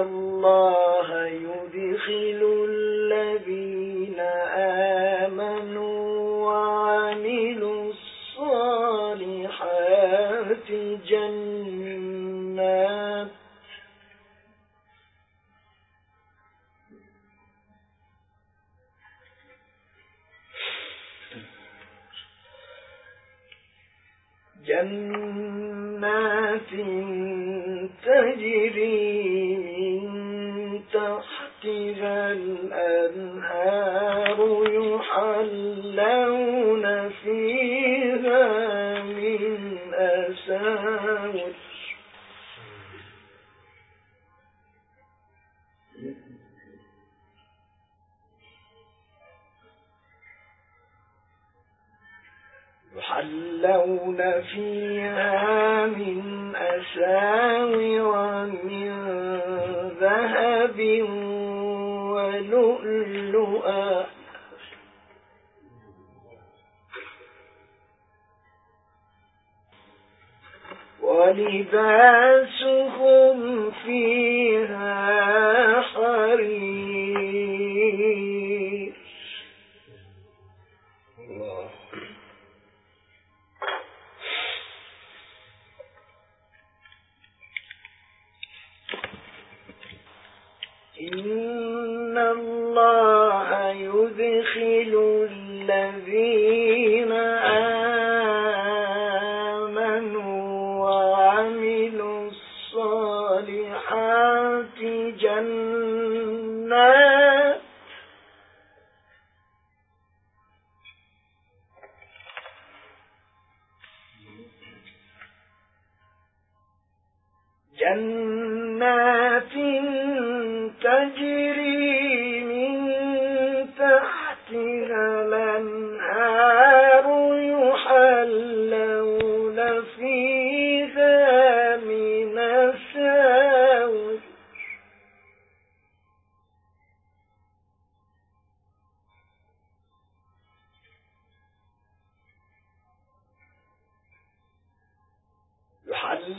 الله يدخل الذين آمنوا وعملوا الصالحات جنات جنات أساور من ذهب ولؤلؤا. ولباسهم فيها حرير.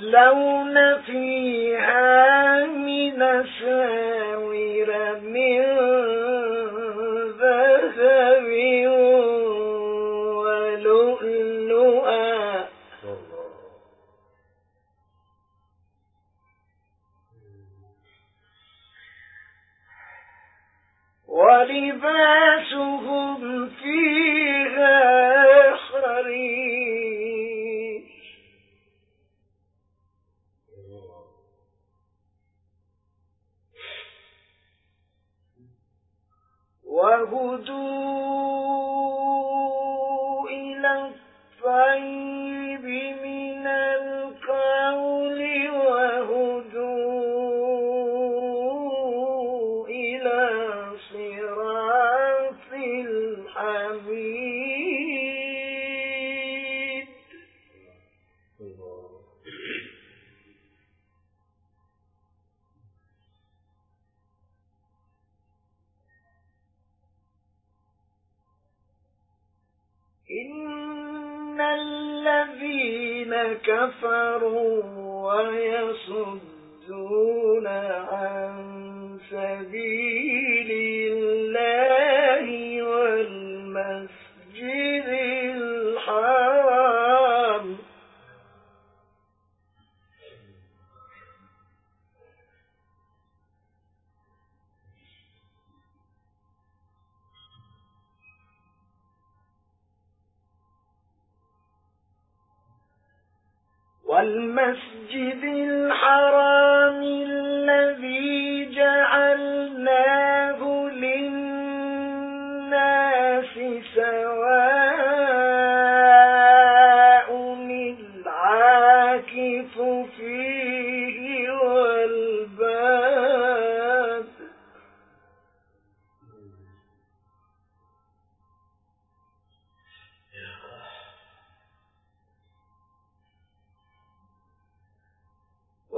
يحلون فيها من ساور من الحرام.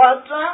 وتعالى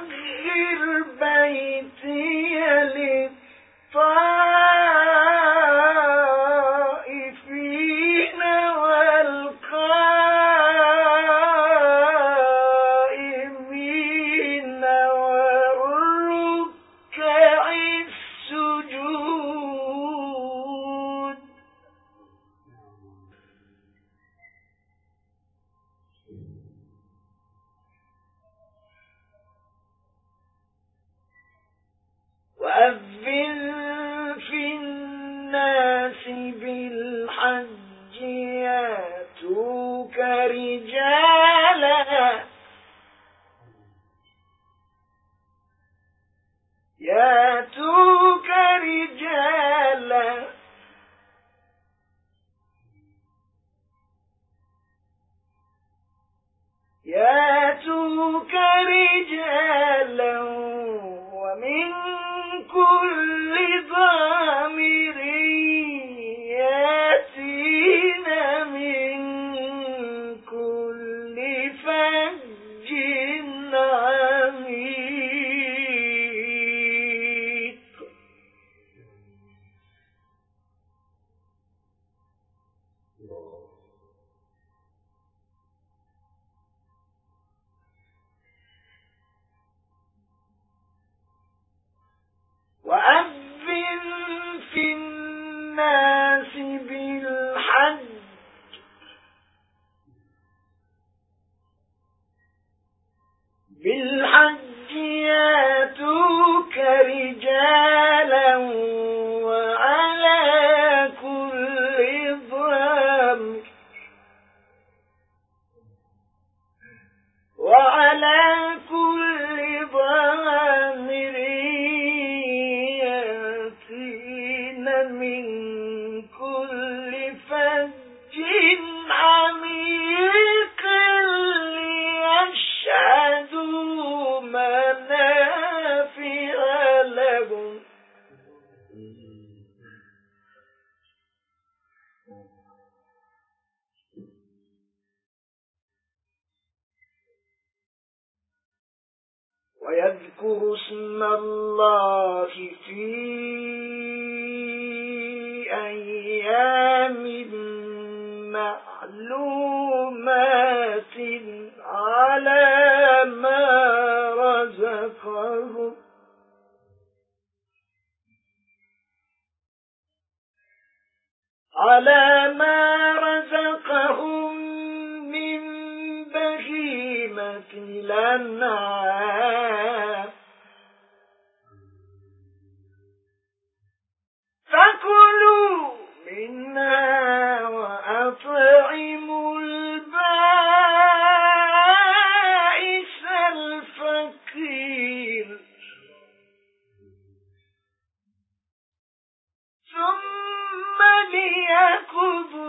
كل في يَأْخُذُ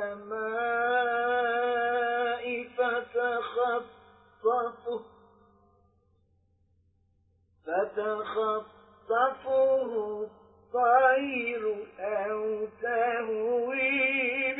السماء فتخطفه. فتخطفه الطير أو تهوي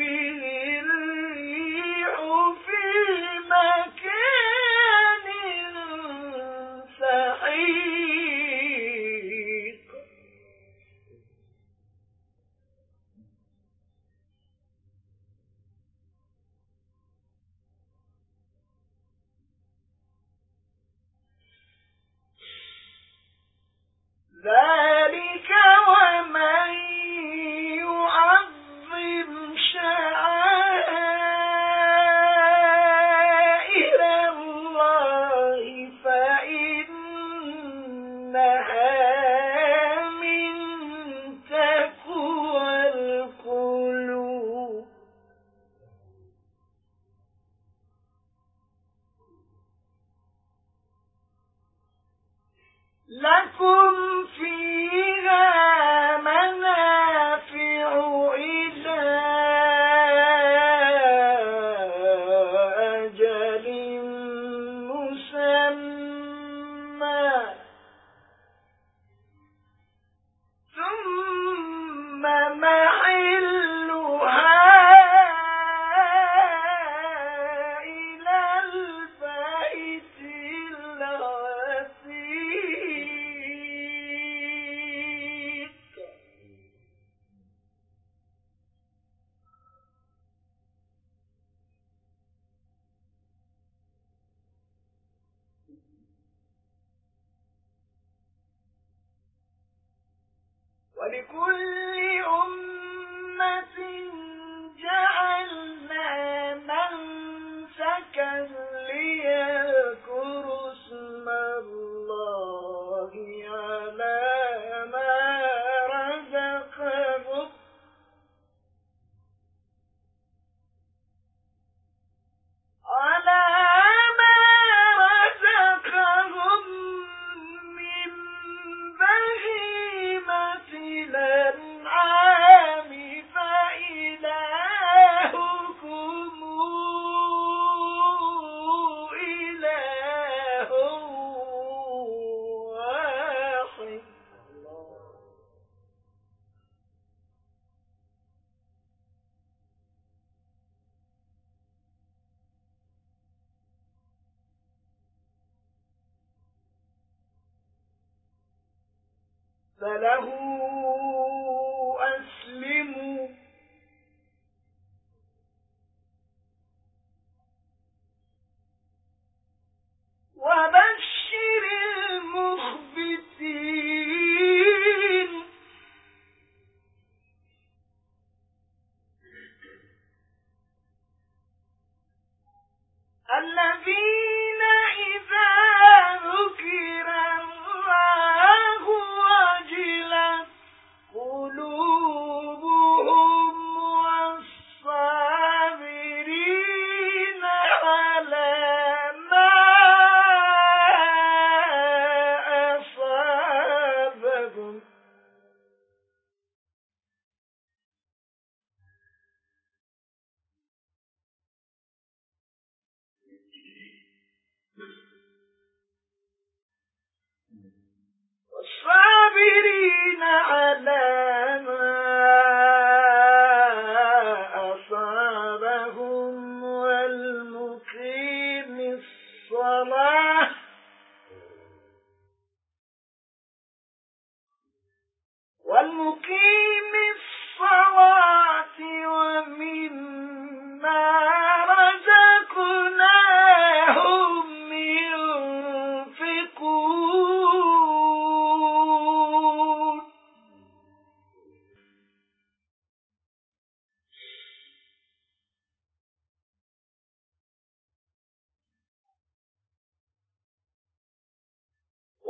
this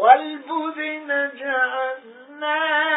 والبذن جَعَلْنَاهَا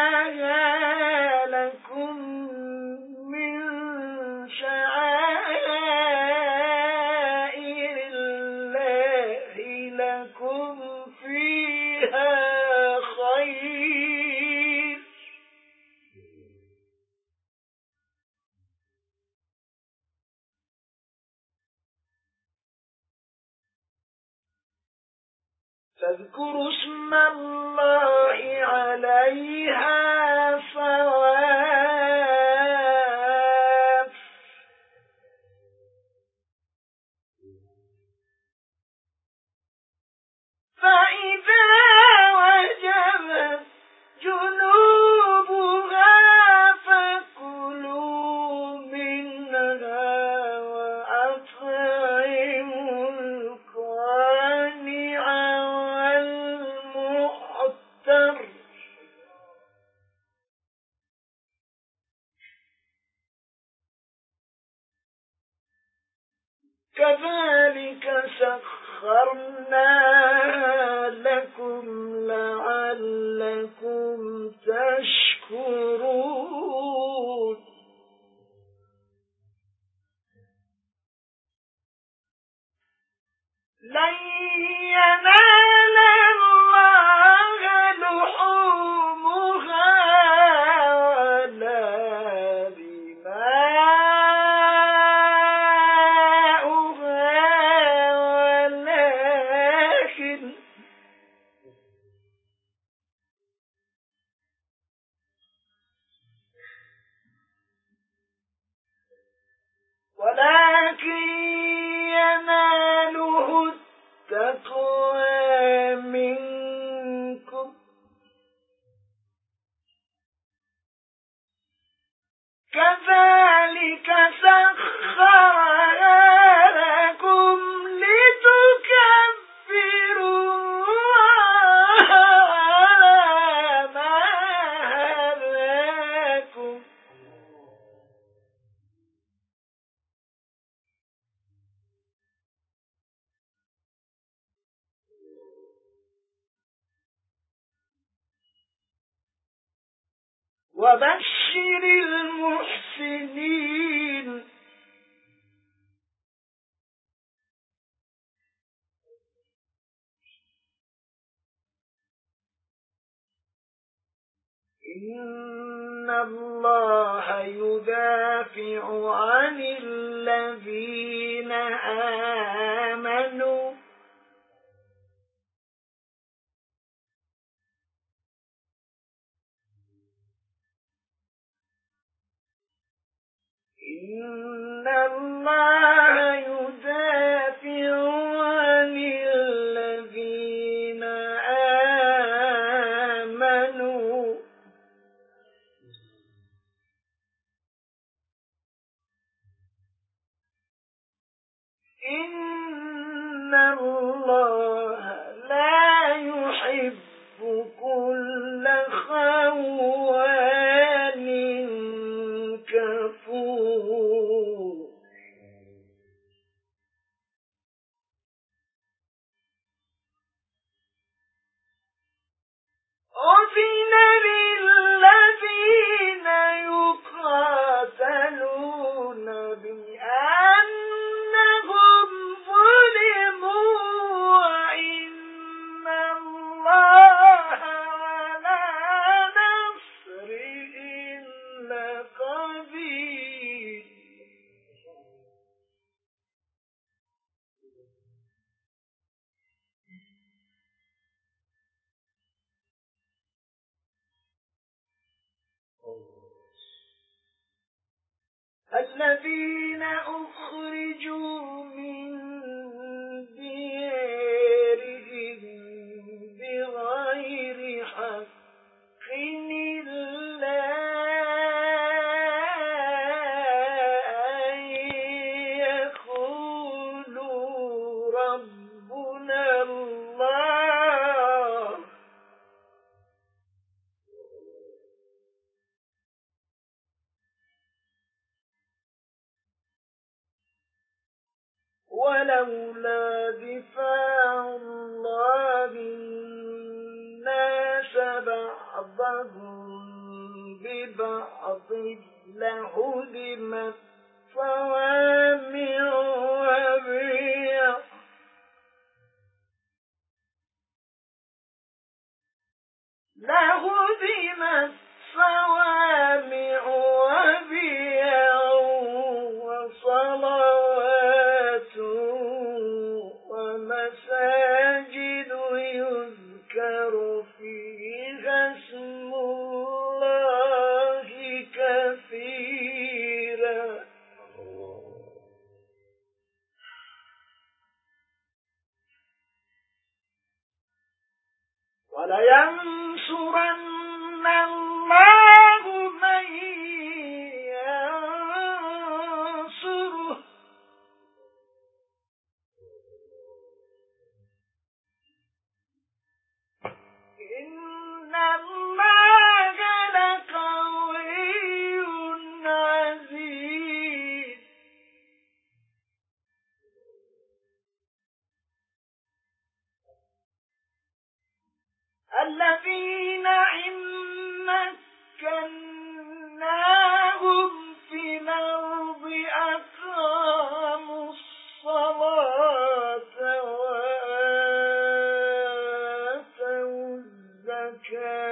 كذلك سخرها إن الله يدافع عن الذين آمنوا إن الله الذين أخرجوا بعضهم ببعض لهدمت صوامع وبيع. لهدمت صوامع لَيَنْصُرَنَّ اللَّهُ. يَشَاءُ